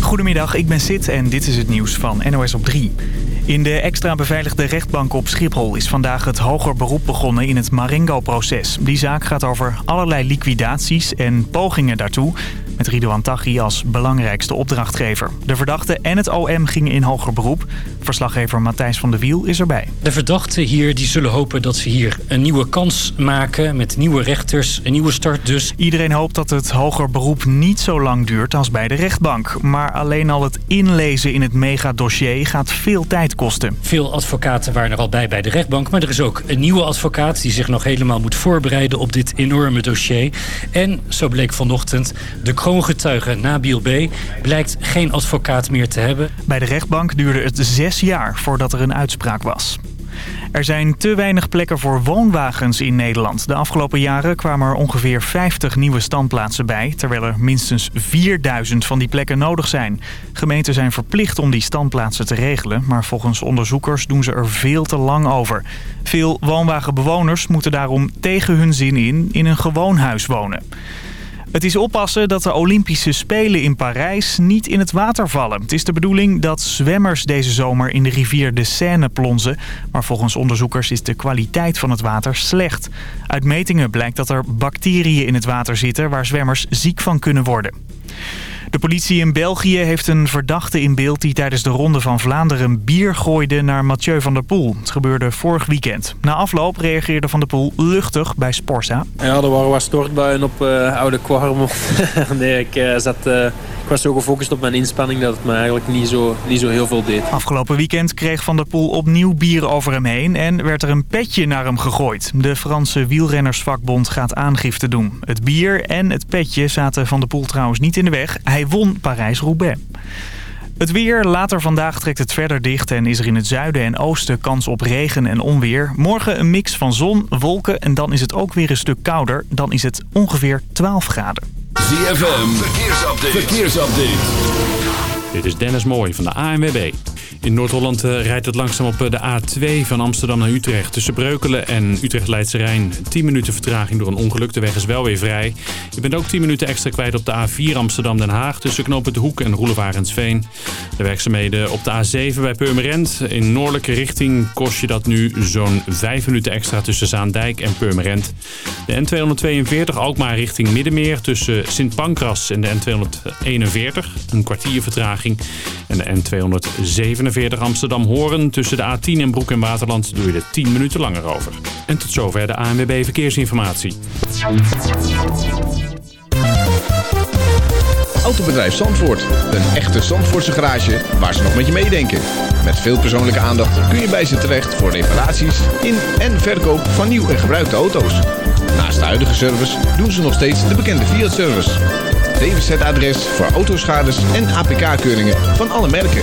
Goedemiddag, ik ben Sid en dit is het nieuws van NOS op 3. In de extra beveiligde rechtbank op Schiphol is vandaag het hoger beroep begonnen in het Marengo-proces. Die zaak gaat over allerlei liquidaties en pogingen daartoe met Ridouan Taghi als belangrijkste opdrachtgever. De verdachte en het OM gingen in hoger beroep. Verslaggever Matthijs van de Wiel is erbij. De verdachten hier die zullen hopen dat ze hier een nieuwe kans maken... met nieuwe rechters, een nieuwe start dus. Iedereen hoopt dat het hoger beroep niet zo lang duurt als bij de rechtbank. Maar alleen al het inlezen in het megadossier gaat veel tijd kosten. Veel advocaten waren er al bij bij de rechtbank... maar er is ook een nieuwe advocaat die zich nog helemaal moet voorbereiden... op dit enorme dossier. En, zo bleek vanochtend, de kroongetuige Nabil B. blijkt geen advocaat meer te hebben. Bij de rechtbank duurde het zes jaar voordat er een uitspraak was. Er zijn te weinig plekken voor woonwagens in Nederland. De afgelopen jaren kwamen er ongeveer 50 nieuwe standplaatsen bij... terwijl er minstens 4000 van die plekken nodig zijn. Gemeenten zijn verplicht om die standplaatsen te regelen... maar volgens onderzoekers doen ze er veel te lang over. Veel woonwagenbewoners moeten daarom tegen hun zin in in een gewoon huis wonen. Het is oppassen dat de Olympische Spelen in Parijs niet in het water vallen. Het is de bedoeling dat zwemmers deze zomer in de rivier de Seine plonzen. Maar volgens onderzoekers is de kwaliteit van het water slecht. Uit metingen blijkt dat er bacteriën in het water zitten waar zwemmers ziek van kunnen worden. De politie in België heeft een verdachte in beeld die tijdens de Ronde van Vlaanderen bier gooide naar Mathieu van der Poel. Het gebeurde vorig weekend. Na afloop reageerde Van der Poel luchtig bij Sporza. Ja, er waren wat stortbuien op uh, oude Kwarmond. nee, ik, uh, zat, uh, ik was zo gefocust op mijn inspanning dat het me eigenlijk niet zo, niet zo heel veel deed. Afgelopen weekend kreeg Van der Poel opnieuw bier over hem heen en werd er een petje naar hem gegooid. De Franse wielrennersvakbond gaat aangifte doen. Het bier en het petje zaten Van der Poel trouwens niet in de weg. Hij won Parijs-Roubaix. Het weer. Later vandaag trekt het verder dicht en is er in het zuiden en oosten kans op regen en onweer. Morgen een mix van zon, wolken en dan is het ook weer een stuk kouder. Dan is het ongeveer 12 graden. ZFM. Verkeersupdate. Verkeersupdate. Dit is Dennis Mooij van de ANWB. In Noord-Holland uh, rijdt het langzaam op de A2 van Amsterdam naar Utrecht. Tussen Breukelen en Utrecht-Leidse Rijn 10 minuten vertraging door een ongeluk. De weg is wel weer vrij. Je bent ook 10 minuten extra kwijt op de A4 Amsterdam-Den Haag. Tussen Knoop de Hoek en Roelevarensveen. De werkzaamheden op de A7 bij Purmerend. In noordelijke richting kost je dat nu zo'n 5 minuten extra tussen Zaandijk en Purmerend. De N242 Alkmaar richting Middenmeer. Tussen Sint Pancras en de N241. Een kwartier vertraging. En de N247 Amsterdam-Horen tussen de A10 en Broek en Waterland doe je er 10 minuten langer over. En tot zover de ANWB Verkeersinformatie. Autobedrijf Zandvoort. Een echte Zandvoortse garage waar ze nog met je meedenken. Met veel persoonlijke aandacht kun je bij ze terecht voor reparaties in en verkoop van nieuw en gebruikte auto's. Naast de huidige service doen ze nog steeds de bekende Fiat-service. DWZ-adres voor autoschades en APK-keuringen van alle merken.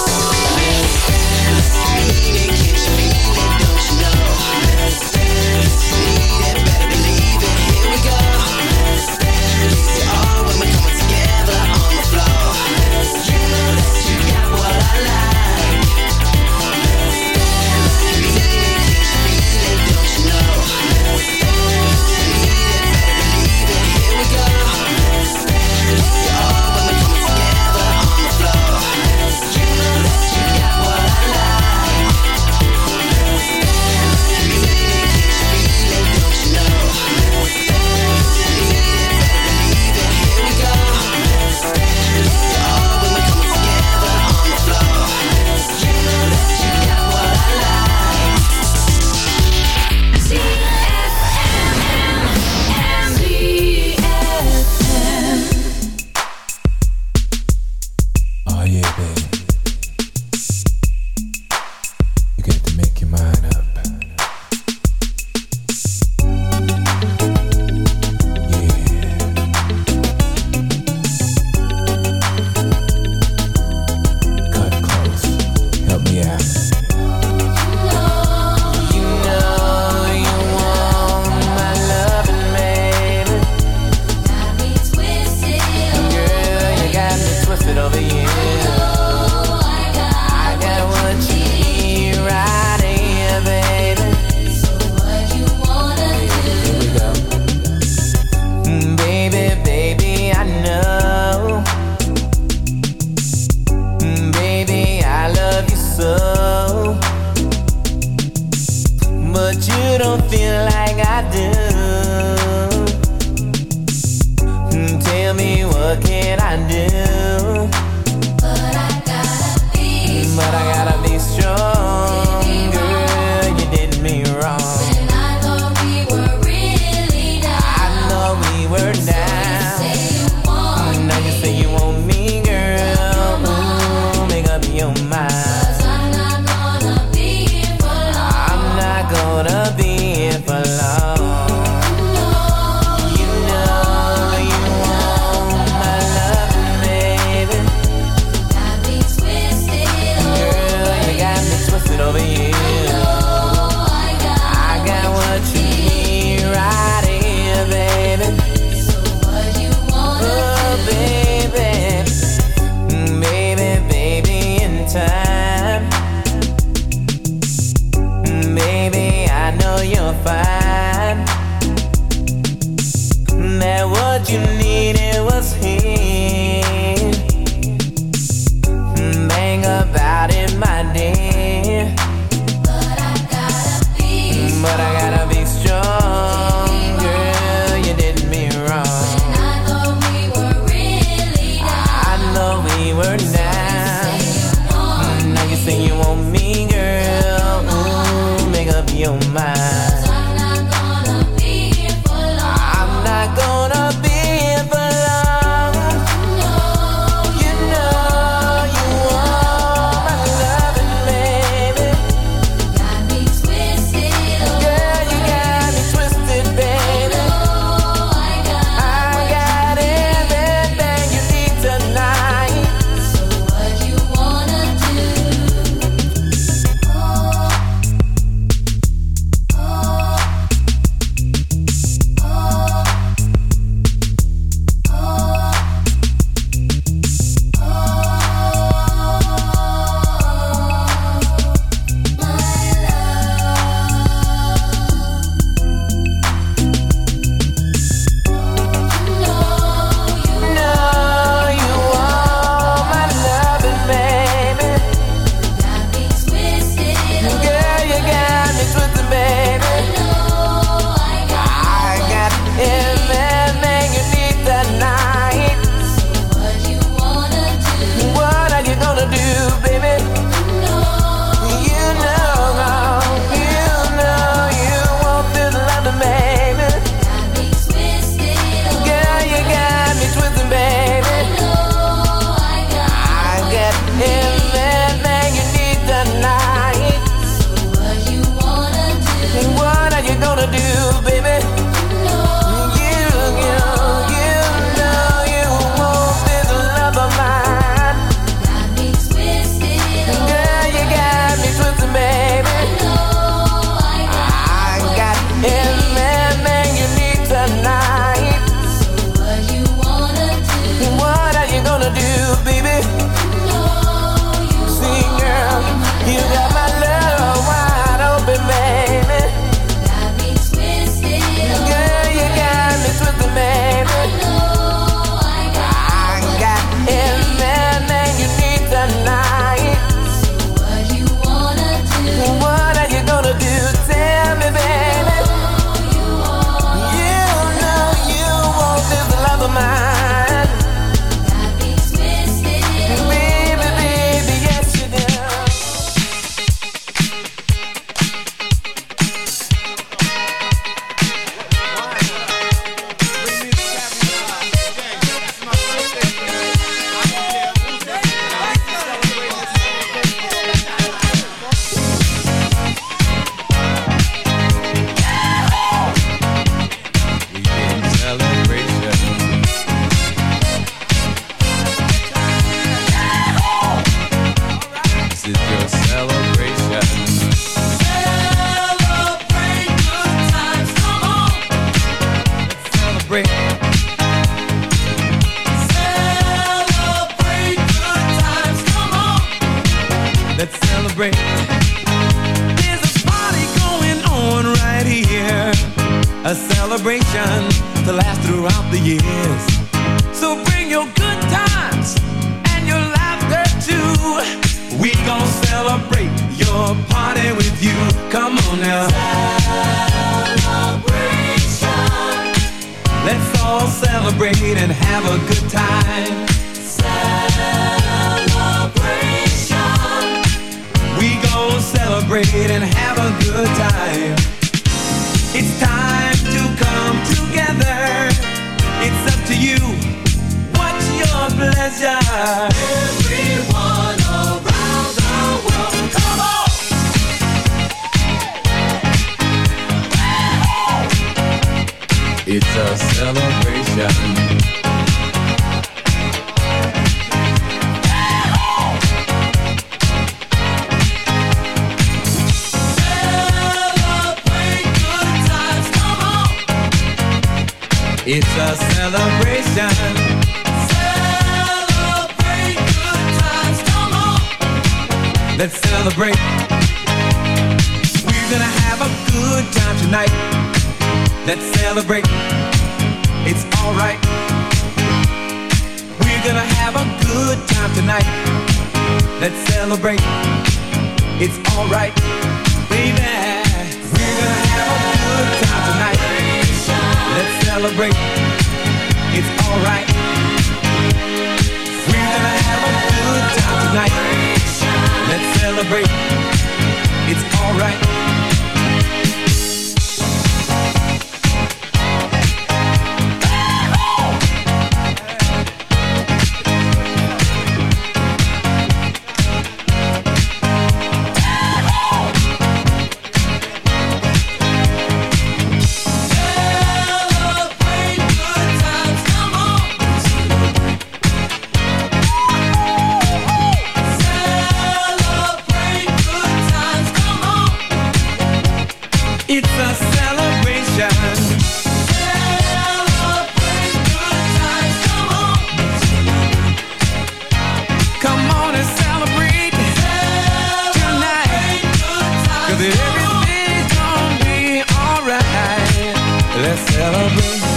Let's celebrate.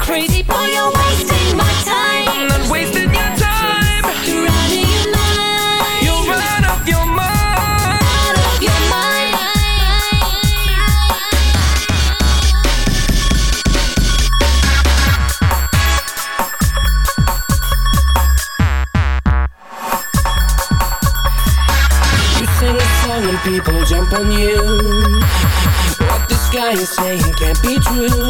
Crazy, boy. You're wasting my time. I'm not wasting your time. You're out of your mind. You're out of your mind. out of your mind. You sing a song and people jump on you. What this guy is saying can't be true.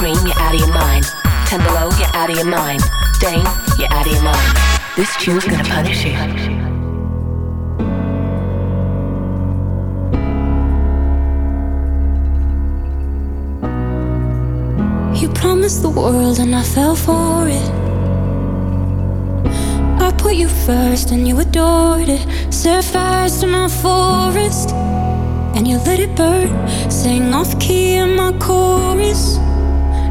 Cream, you're out of your mind. Ten below, you're out of your mind. Dane, you're out of your mind. This tune's gonna punish you. You promised the world and I fell for it. I put you first and you adored it. Set fires to my forest and you let it burn. Sing off key in my chorus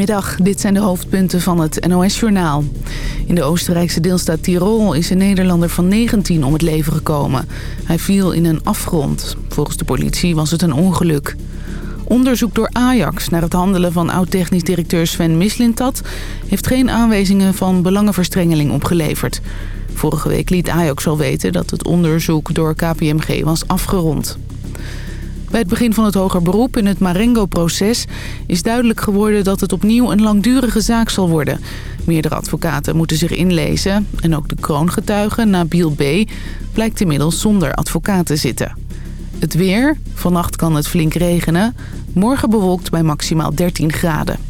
Goedemiddag, dit zijn de hoofdpunten van het NOS-journaal. In de Oostenrijkse deelstaat Tirol is een Nederlander van 19 om het leven gekomen. Hij viel in een afgrond. Volgens de politie was het een ongeluk. Onderzoek door Ajax naar het handelen van oud-technisch directeur Sven Mislintat... heeft geen aanwijzingen van belangenverstrengeling opgeleverd. Vorige week liet Ajax al weten dat het onderzoek door KPMG was afgerond. Bij het begin van het hoger beroep in het Marengo-proces is duidelijk geworden dat het opnieuw een langdurige zaak zal worden. Meerdere advocaten moeten zich inlezen en ook de kroongetuige Nabil B. blijkt inmiddels zonder advocaat te zitten. Het weer, vannacht kan het flink regenen, morgen bewolkt bij maximaal 13 graden.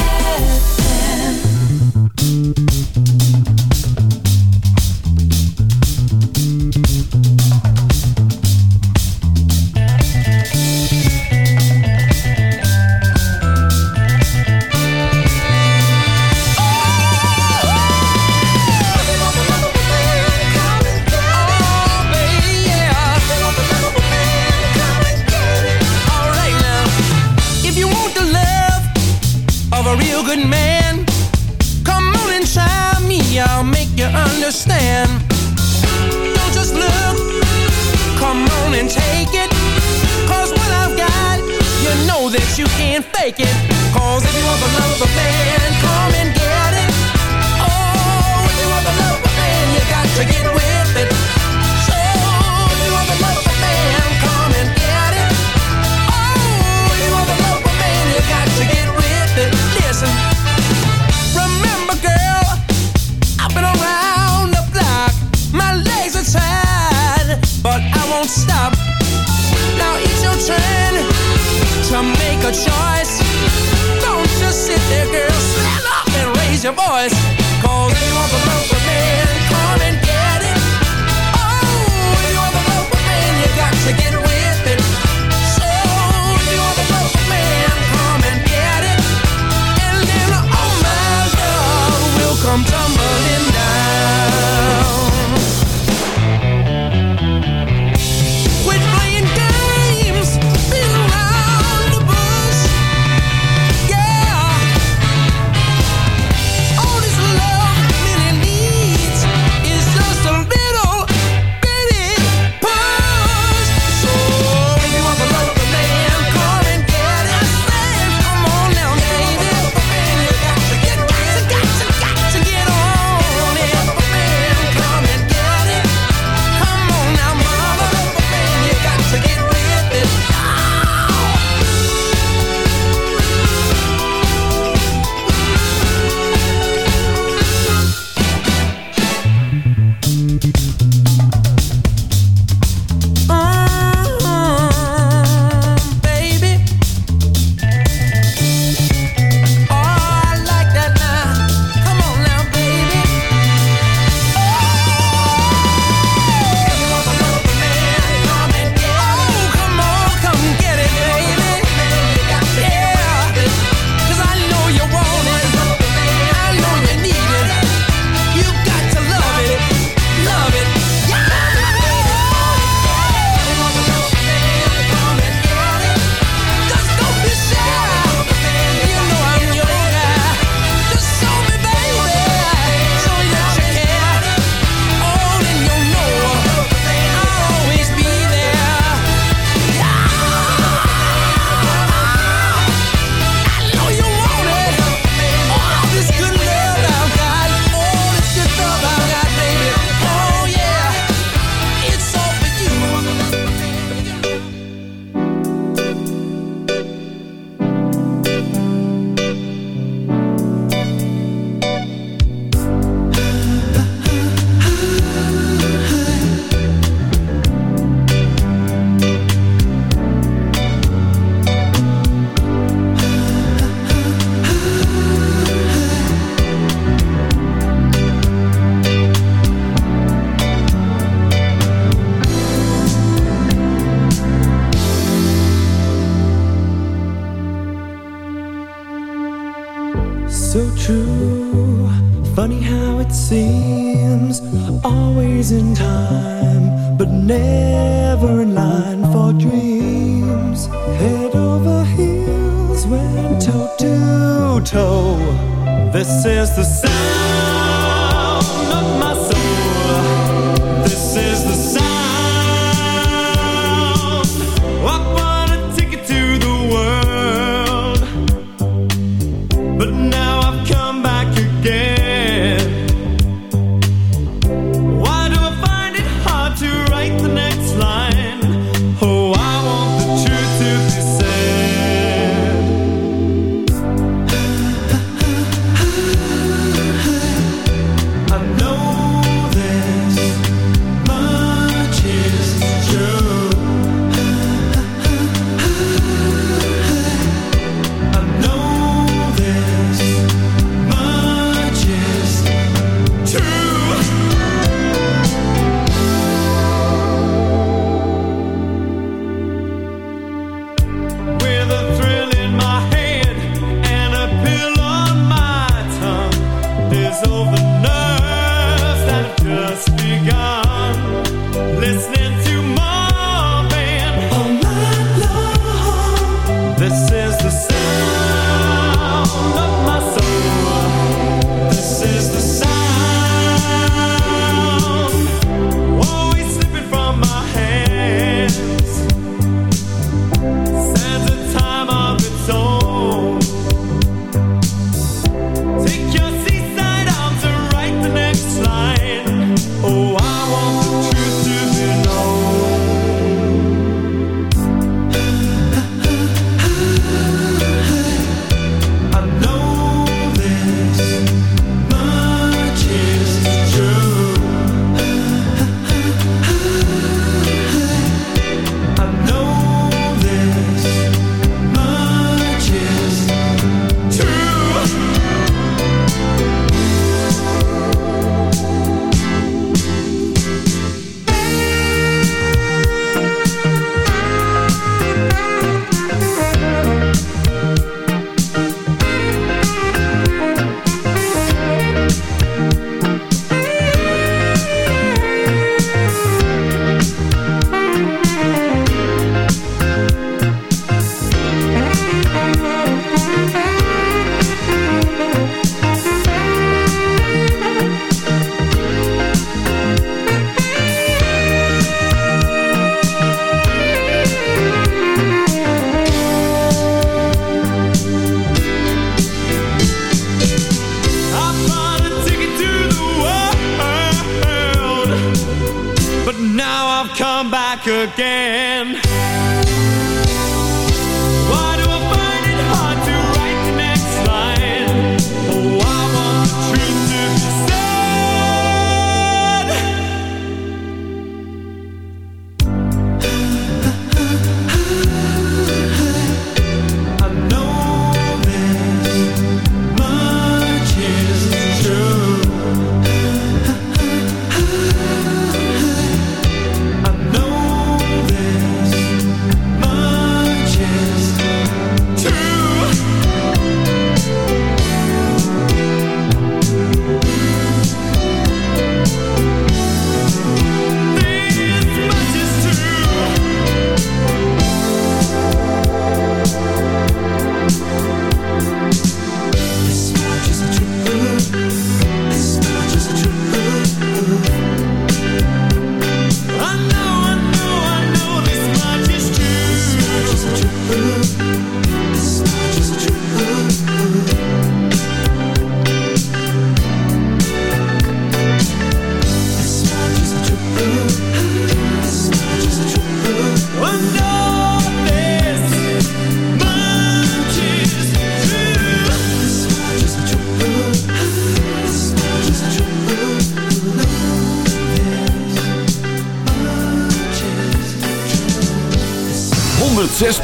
take it. Cause if you want the love of a man, come and get it. Oh, if you want the love of a man, you got to get with it. So, if you want the love of a man, come and get it. Oh, if you want the love of a man, you got to get with it. Listen. Remember, girl, I've been around the block. My legs are tired, but I won't stop. Now it's your turn to make a choice voice never in line for dreams. Head over heels, went toe to toe. This is the sound.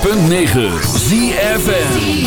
106.9 ZFN